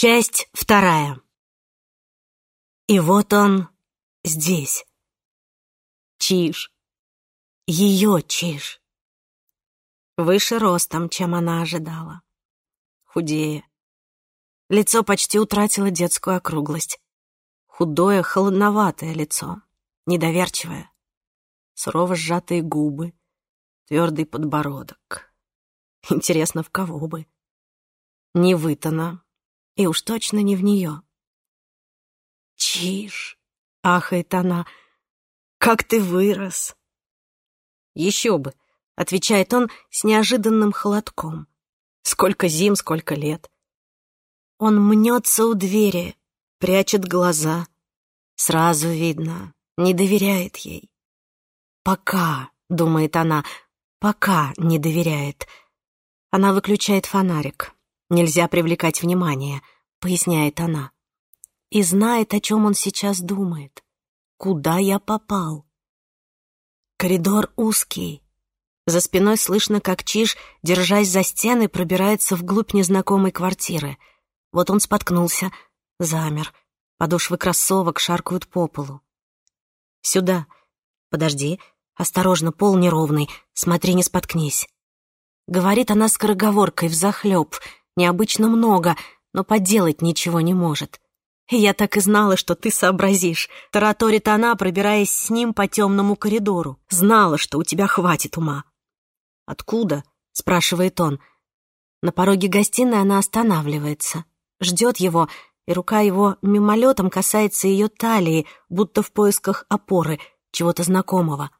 Часть вторая. И вот он здесь. Чиж. Ее Чиж. Выше ростом, чем она ожидала. Худее. Лицо почти утратило детскую округлость. Худое, холодноватое лицо, недоверчивое. Сурово сжатые губы, твердый подбородок. Интересно, в кого бы? Не вытона и уж точно не в нее. «Чиж!» — ахает она. «Как ты вырос!» «Еще бы!» — отвечает он с неожиданным холодком. «Сколько зим, сколько лет!» Он мнется у двери, прячет глаза. Сразу видно, не доверяет ей. «Пока», — думает она, — «пока не доверяет». Она выключает фонарик. «Нельзя привлекать внимание», — поясняет она. И знает, о чем он сейчас думает. Куда я попал? Коридор узкий. За спиной слышно, как Чиж, держась за стены, пробирается вглубь незнакомой квартиры. Вот он споткнулся, замер. Подошвы кроссовок шаркают по полу. «Сюда. Подожди. Осторожно, пол неровный. Смотри, не споткнись». Говорит она скороговоркой взахлёб — необычно много, но поделать ничего не может. Я так и знала, что ты сообразишь. Тараторит она, пробираясь с ним по темному коридору. Знала, что у тебя хватит ума. «Откуда?» — спрашивает он. На пороге гостиной она останавливается, ждет его, и рука его мимолетом касается ее талии, будто в поисках опоры, чего-то знакомого.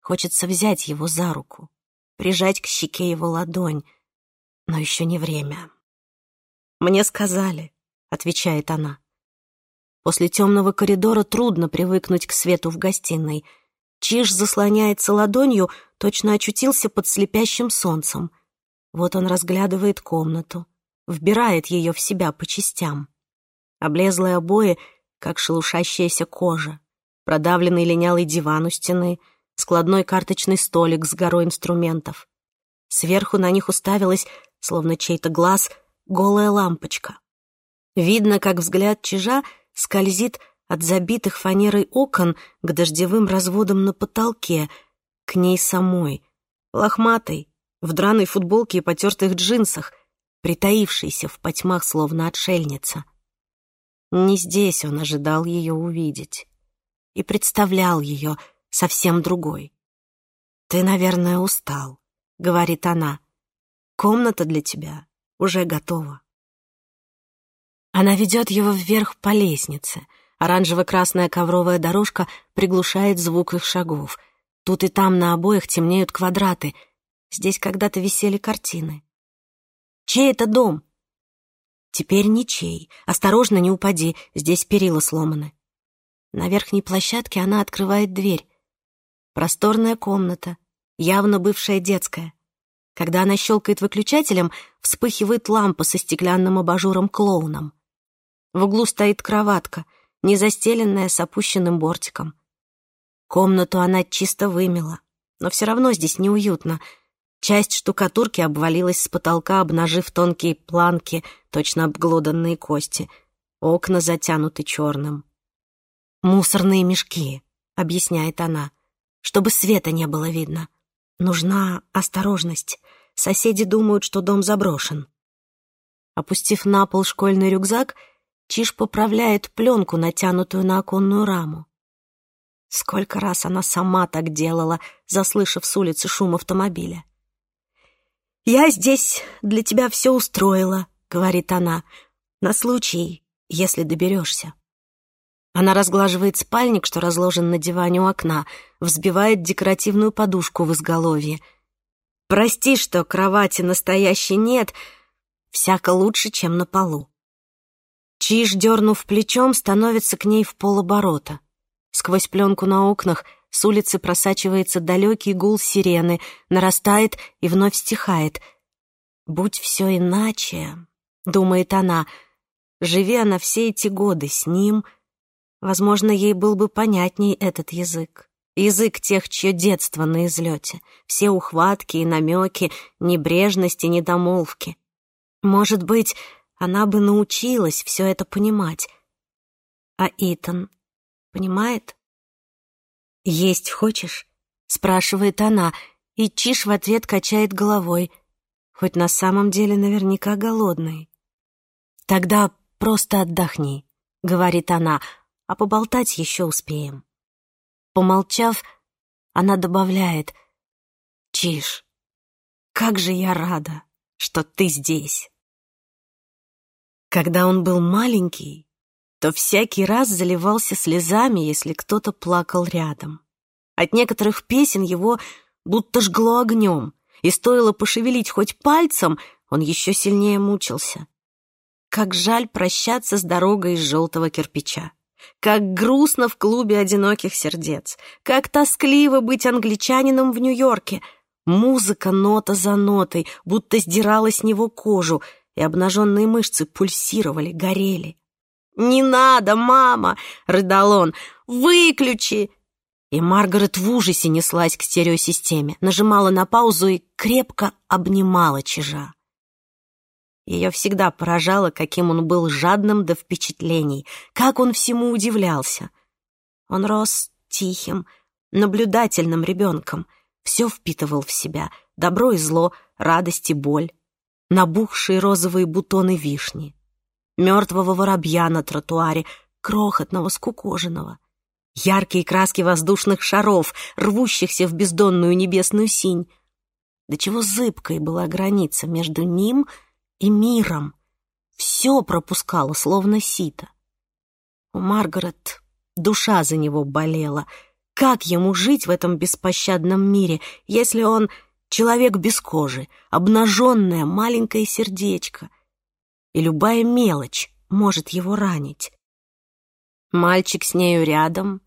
Хочется взять его за руку, прижать к щеке его ладонь, но еще не время. «Мне сказали», — отвечает она. После темного коридора трудно привыкнуть к свету в гостиной. Чиж заслоняется ладонью, точно очутился под слепящим солнцем. Вот он разглядывает комнату, вбирает ее в себя по частям. Облезлые обои, как шелушащаяся кожа, продавленный линялый диван у стены, складной карточный столик с горой инструментов. Сверху на них уставилась словно чей-то глаз, голая лампочка. Видно, как взгляд чижа скользит от забитых фанерой окон к дождевым разводам на потолке, к ней самой, лохматой, в драной футболке и потертых джинсах, притаившейся в потьмах, словно отшельница. Не здесь он ожидал ее увидеть и представлял ее совсем другой. «Ты, наверное, устал», — говорит она. Комната для тебя уже готова. Она ведет его вверх по лестнице. Оранжево-красная ковровая дорожка приглушает звук их шагов. Тут и там на обоях темнеют квадраты. Здесь когда-то висели картины. «Чей это дом?» «Теперь ничей. Осторожно, не упади. Здесь перила сломаны». На верхней площадке она открывает дверь. Просторная комната, явно бывшая детская. Когда она щелкает выключателем, вспыхивает лампа со стеклянным абажуром-клоуном. В углу стоит кроватка, не застеленная с опущенным бортиком. Комнату она чисто вымела, но все равно здесь неуютно. Часть штукатурки обвалилась с потолка, обнажив тонкие планки, точно обглоданные кости. Окна затянуты черным. «Мусорные мешки», — объясняет она, — «чтобы света не было видно». Нужна осторожность. Соседи думают, что дом заброшен. Опустив на пол школьный рюкзак, Чиж поправляет пленку, натянутую на оконную раму. Сколько раз она сама так делала, заслышав с улицы шум автомобиля. «Я здесь для тебя все устроила», — говорит она, — «на случай, если доберешься». Она разглаживает спальник, что разложен на диване у окна — взбивает декоративную подушку в изголовье. «Прости, что кровати настоящей нет, всяко лучше, чем на полу». Чиж, дернув плечом, становится к ней в полоборота. Сквозь пленку на окнах с улицы просачивается далекий гул сирены, нарастает и вновь стихает. «Будь все иначе», — думает она, — «живи она все эти годы с ним», возможно, ей был бы понятней этот язык. Язык тех, чье детство на излете, все ухватки и намеки, небрежности, недомолвки. Может быть, она бы научилась все это понимать. А Итан понимает? «Есть хочешь?» — спрашивает она, и Чиш в ответ качает головой, хоть на самом деле наверняка голодный. «Тогда просто отдохни», — говорит она, — «а поболтать еще успеем». Помолчав, она добавляет «Чиж, как же я рада, что ты здесь!» Когда он был маленький, то всякий раз заливался слезами, если кто-то плакал рядом. От некоторых песен его будто жгло огнем, и стоило пошевелить хоть пальцем, он еще сильнее мучился. Как жаль прощаться с дорогой из желтого кирпича. Как грустно в клубе одиноких сердец. Как тоскливо быть англичанином в Нью-Йорке. Музыка нота за нотой, будто сдирала с него кожу, и обнаженные мышцы пульсировали, горели. «Не надо, мама!» — рыдал он. «Выключи!» И Маргарет в ужасе неслась к стереосистеме, нажимала на паузу и крепко обнимала чижа. Ее всегда поражало, каким он был жадным до впечатлений, как он всему удивлялся. Он рос тихим, наблюдательным ребенком, все впитывал в себя, добро и зло, радость и боль, набухшие розовые бутоны вишни, мертвого воробья на тротуаре, крохотного, скукоженного, яркие краски воздушных шаров, рвущихся в бездонную небесную синь. До чего зыбкой была граница между ним и и миром. Все пропускало, словно сито. У Маргарет душа за него болела. Как ему жить в этом беспощадном мире, если он человек без кожи, обнаженное маленькое сердечко, и любая мелочь может его ранить? Мальчик с нею рядом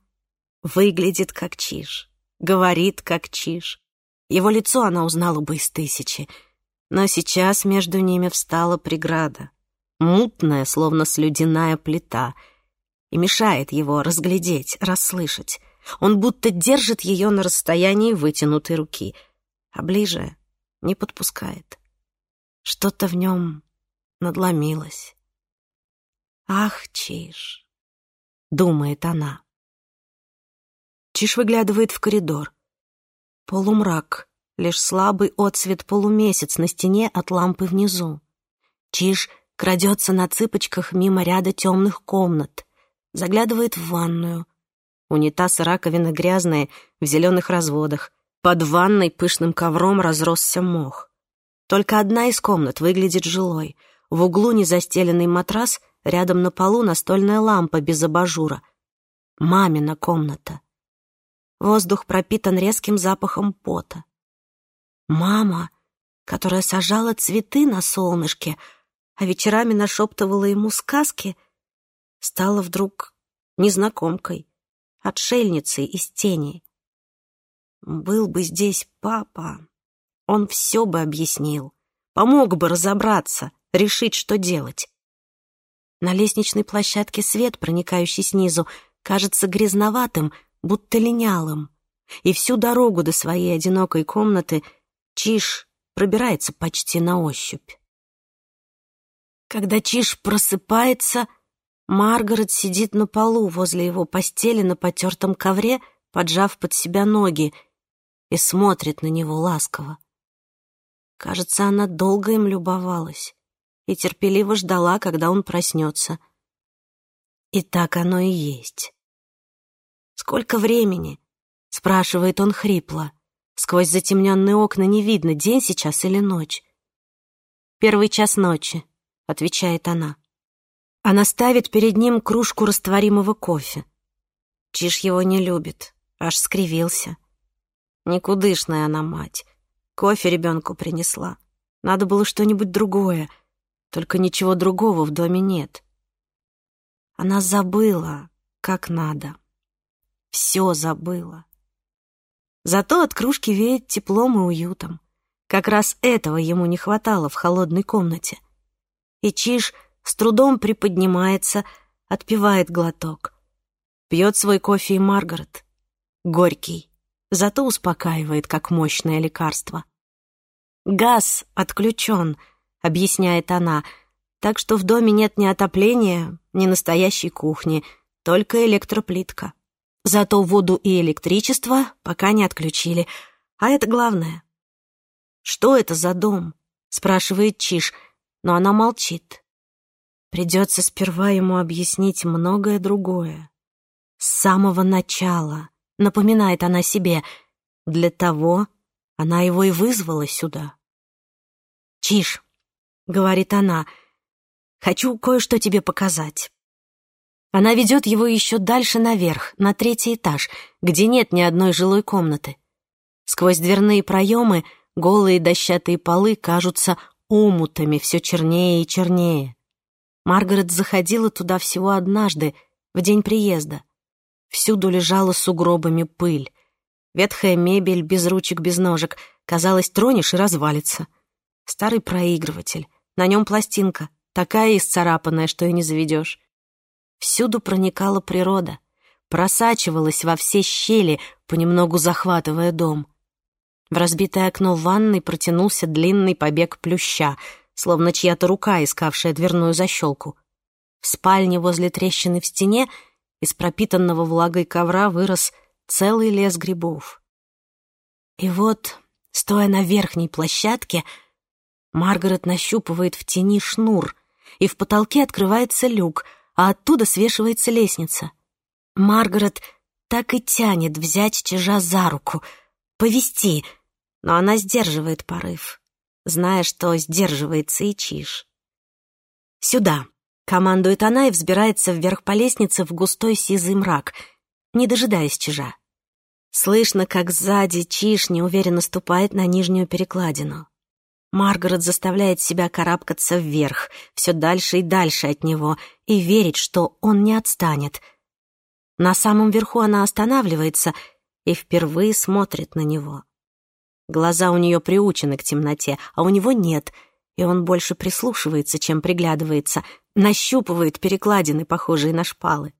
выглядит как чиж, говорит как чиж. Его лицо она узнала бы из тысячи — но сейчас между ними встала преграда, мутная, словно слюдяная плита, и мешает его разглядеть, расслышать. Он будто держит ее на расстоянии вытянутой руки, а ближе не подпускает. Что-то в нем надломилось. «Ах, Чиж!» — думает она. Чиж выглядывает в коридор. Полумрак — лишь слабый отсвет полумесяц на стене от лампы внизу. Чиж крадется на цыпочках мимо ряда темных комнат, заглядывает в ванную. Унитаз и раковина грязные, в зеленых разводах. Под ванной пышным ковром разросся мох. Только одна из комнат выглядит жилой. В углу незастеленный матрас, рядом на полу настольная лампа без абажура. Мамина комната. Воздух пропитан резким запахом пота. Мама, которая сажала цветы на солнышке, а вечерами нашептывала ему сказки, стала вдруг незнакомкой, отшельницей из тени. Был бы здесь папа, он все бы объяснил, помог бы разобраться, решить, что делать. На лестничной площадке свет, проникающий снизу, кажется грязноватым, будто линялым. И всю дорогу до своей одинокой комнаты — Чиж пробирается почти на ощупь. Когда Чиж просыпается, Маргарет сидит на полу возле его постели на потертом ковре, поджав под себя ноги, и смотрит на него ласково. Кажется, она долго им любовалась и терпеливо ждала, когда он проснется. И так оно и есть. «Сколько времени?» — спрашивает он хрипло. Сквозь затемненные окна не видно, день сейчас или ночь. «Первый час ночи», — отвечает она. Она ставит перед ним кружку растворимого кофе. Чиж его не любит, аж скривился. Никудышная она мать. Кофе ребенку принесла. Надо было что-нибудь другое. Только ничего другого в доме нет. Она забыла, как надо. Все забыла. Зато от кружки веет теплом и уютом. Как раз этого ему не хватало в холодной комнате. И Чиж с трудом приподнимается, отпивает глоток. Пьет свой кофе и Маргарет. Горький, зато успокаивает, как мощное лекарство. «Газ отключен», — объясняет она, «так что в доме нет ни отопления, ни настоящей кухни, только электроплитка. Зато воду и электричество пока не отключили. А это главное. «Что это за дом?» — спрашивает Чиш, но она молчит. Придется сперва ему объяснить многое другое. С самого начала, напоминает она себе, для того она его и вызвала сюда. «Чиш», — говорит она, — «хочу кое-что тебе показать». Она ведет его еще дальше наверх, на третий этаж, где нет ни одной жилой комнаты. Сквозь дверные проемы голые дощатые полы кажутся омутами все чернее и чернее. Маргарет заходила туда всего однажды, в день приезда. Всюду лежала сугробами пыль. Ветхая мебель без ручек, без ножек. Казалось, тронешь и развалится. Старый проигрыватель. На нем пластинка, такая исцарапанная, что и не заведешь. Всюду проникала природа, просачивалась во все щели, понемногу захватывая дом. В разбитое окно ванной протянулся длинный побег плюща, словно чья-то рука, искавшая дверную защелку. В спальне возле трещины в стене из пропитанного влагой ковра вырос целый лес грибов. И вот, стоя на верхней площадке, Маргарет нащупывает в тени шнур, и в потолке открывается люк — а оттуда свешивается лестница. Маргарет так и тянет взять чижа за руку, повести, но она сдерживает порыв, зная, что сдерживается и чиж. «Сюда!» — командует она и взбирается вверх по лестнице в густой сизый мрак, не дожидаясь чижа. Слышно, как сзади чиж неуверенно ступает на нижнюю перекладину. Маргарет заставляет себя карабкаться вверх, все дальше и дальше от него, и верить, что он не отстанет. На самом верху она останавливается и впервые смотрит на него. Глаза у нее приучены к темноте, а у него нет, и он больше прислушивается, чем приглядывается, нащупывает перекладины, похожие на шпалы.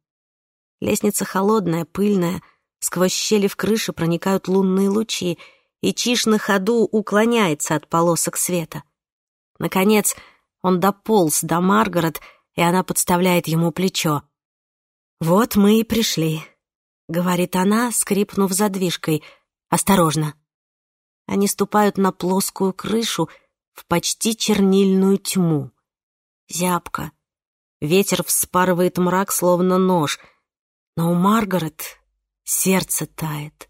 Лестница холодная, пыльная, сквозь щели в крыше проникают лунные лучи — и Чиш на ходу уклоняется от полосок света. Наконец, он дополз до Маргарет, и она подставляет ему плечо. «Вот мы и пришли», — говорит она, скрипнув задвижкой. «Осторожно». Они ступают на плоскую крышу в почти чернильную тьму. Зябко. Ветер вспарывает мрак, словно нож. Но у Маргарет сердце тает.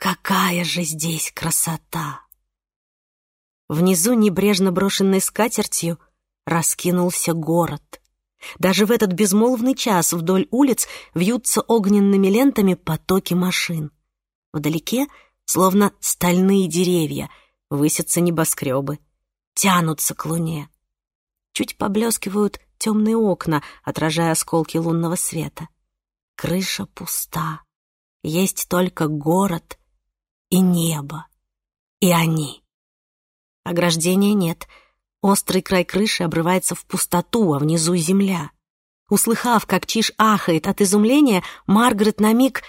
Какая же здесь красота! Внизу, небрежно брошенной скатертью, раскинулся город. Даже в этот безмолвный час вдоль улиц вьются огненными лентами потоки машин. Вдалеке, словно стальные деревья, высятся небоскребы, тянутся к луне. Чуть поблескивают темные окна, отражая осколки лунного света. Крыша пуста. Есть только город и небо, и они. Ограждения нет. Острый край крыши обрывается в пустоту, а внизу земля. Услыхав, как Чиж ахает от изумления, Маргарет на миг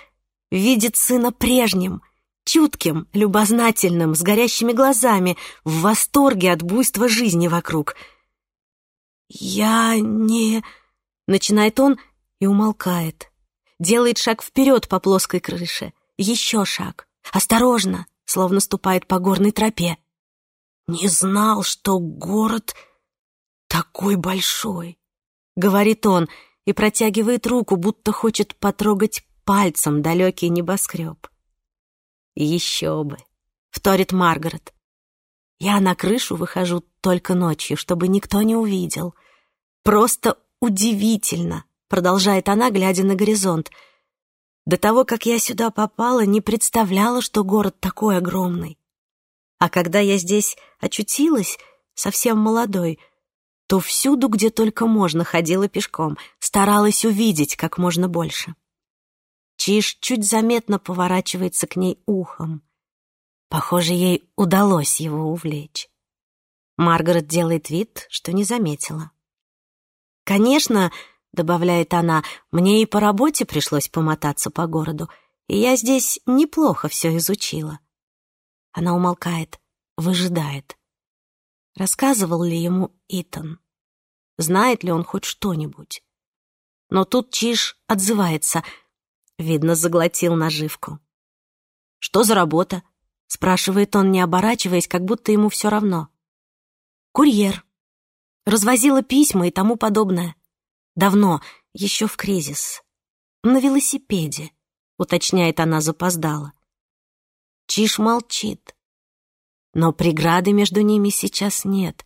видит сына прежним, чутким, любознательным, с горящими глазами, в восторге от буйства жизни вокруг. «Я не...» — начинает он и умолкает. Делает шаг вперед по плоской крыше. Еще шаг — осторожно, словно ступает по горной тропе. «Не знал, что город такой большой», — говорит он и протягивает руку, будто хочет потрогать пальцем далекий небоскреб. «Еще бы», — вторит Маргарет. «Я на крышу выхожу только ночью, чтобы никто не увидел. Просто удивительно», — продолжает она, глядя на горизонт — до того, как я сюда попала, не представляла, что город такой огромный. А когда я здесь очутилась, совсем молодой, то всюду, где только можно, ходила пешком, старалась увидеть как можно больше. Чиж чуть заметно поворачивается к ней ухом. Похоже, ей удалось его увлечь. Маргарет делает вид, что не заметила. Конечно, добавляет она, мне и по работе пришлось помотаться по городу, и я здесь неплохо все изучила. Она умолкает, выжидает. Рассказывал ли ему Итан? Знает ли он хоть что-нибудь? Но тут Чиж отзывается. Видно, заглотил наживку. «Что за работа?» — спрашивает он, не оборачиваясь, как будто ему все равно. «Курьер. Развозила письма и тому подобное. Давно, еще в кризис. На велосипеде, уточняет она запоздала. Чиш молчит. Но преграды между ними сейчас нет.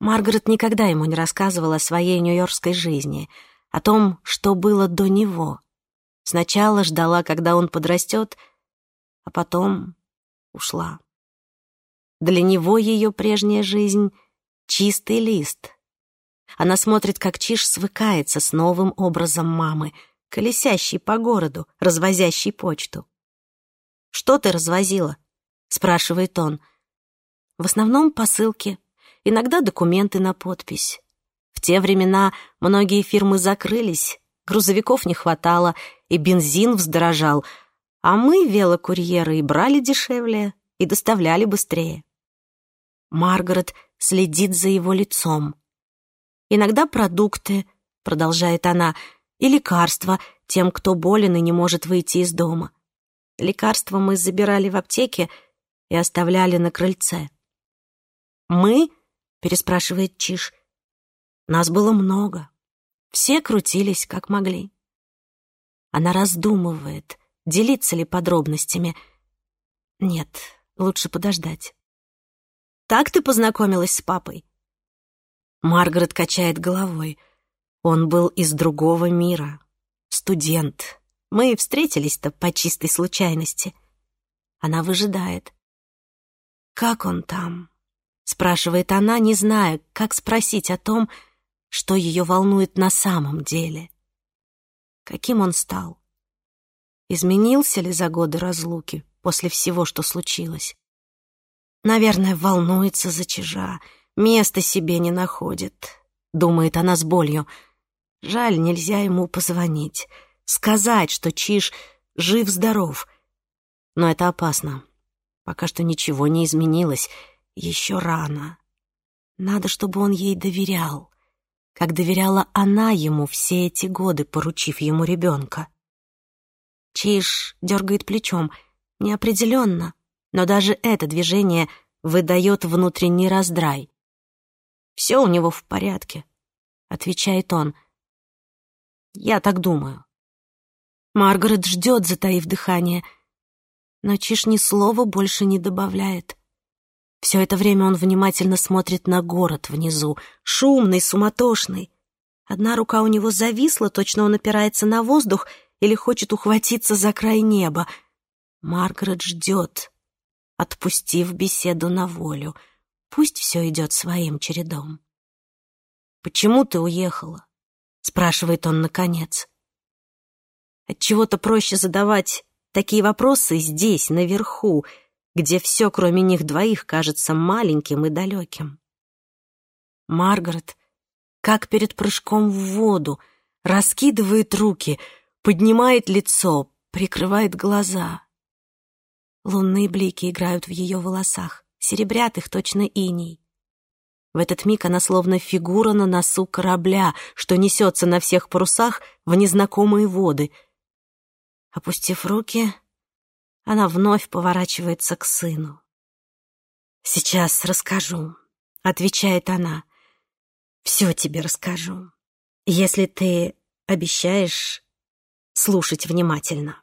Маргарет никогда ему не рассказывала о своей нью-йоркской жизни, о том, что было до него. Сначала ждала, когда он подрастет, а потом ушла. Для него ее прежняя жизнь — чистый лист — она смотрит, как Чиж свыкается с новым образом мамы, колесящей по городу, развозящей почту. «Что ты развозила?» — спрашивает он. В основном посылки, иногда документы на подпись. В те времена многие фирмы закрылись, грузовиков не хватало, и бензин вздорожал, а мы, велокурьеры, и брали дешевле, и доставляли быстрее. Маргарет следит за его лицом иногда продукты, продолжает она, и лекарства тем, кто болен и не может выйти из дома. Лекарства мы забирали в аптеке и оставляли на крыльце. «Мы?» — переспрашивает Чиш. «Нас было много. Все крутились, как могли». Она раздумывает, делиться ли подробностями. Нет, лучше подождать. «Так ты познакомилась с папой?» Маргарет качает головой. Он был из другого мира. Студент. Мы встретились-то по чистой случайности. Она выжидает. «Как он там?» Спрашивает она, не зная, как спросить о том, что ее волнует на самом деле. Каким он стал? Изменился ли за годы разлуки после всего, что случилось? Наверное, волнуется за чижа, Место себе не находит. Думает она с болью. Жаль, нельзя ему позвонить. Сказать, что Чиж жив-здоров. Но это опасно. Пока что ничего не изменилось. Еще рано. Надо, чтобы он ей доверял. Как доверяла она ему все эти годы, поручив ему ребенка. Чиж дергает плечом. Неопределенно. Но даже это движение выдает внутренний раздрай. Все у него в порядке», — отвечает он. «Я так думаю». Маргарет ждет, затаив дыхание, но Чиш ни слова больше не добавляет. Все это время он внимательно смотрит на город внизу, шумный, суматошный. Одна рука у него зависла, точно он опирается на воздух или хочет ухватиться за край неба. Маргарет ждет, отпустив беседу на волю — Пусть все идет своим чередом. «Почему ты уехала?» — спрашивает он наконец. От чего то проще задавать такие вопросы здесь, наверху, где все, кроме них двоих, кажется маленьким и далеким. Маргарет, как перед прыжком в воду, раскидывает руки, поднимает лицо, прикрывает глаза. Лунные блики играют в ее волосах серебрятых точно иней. В этот миг она словно фигура на носу корабля, что несется на всех парусах в незнакомые воды. Опустив руки, она вновь поворачивается к сыну. «Сейчас расскажу», — отвечает она. «Все тебе расскажу, если ты обещаешь слушать внимательно».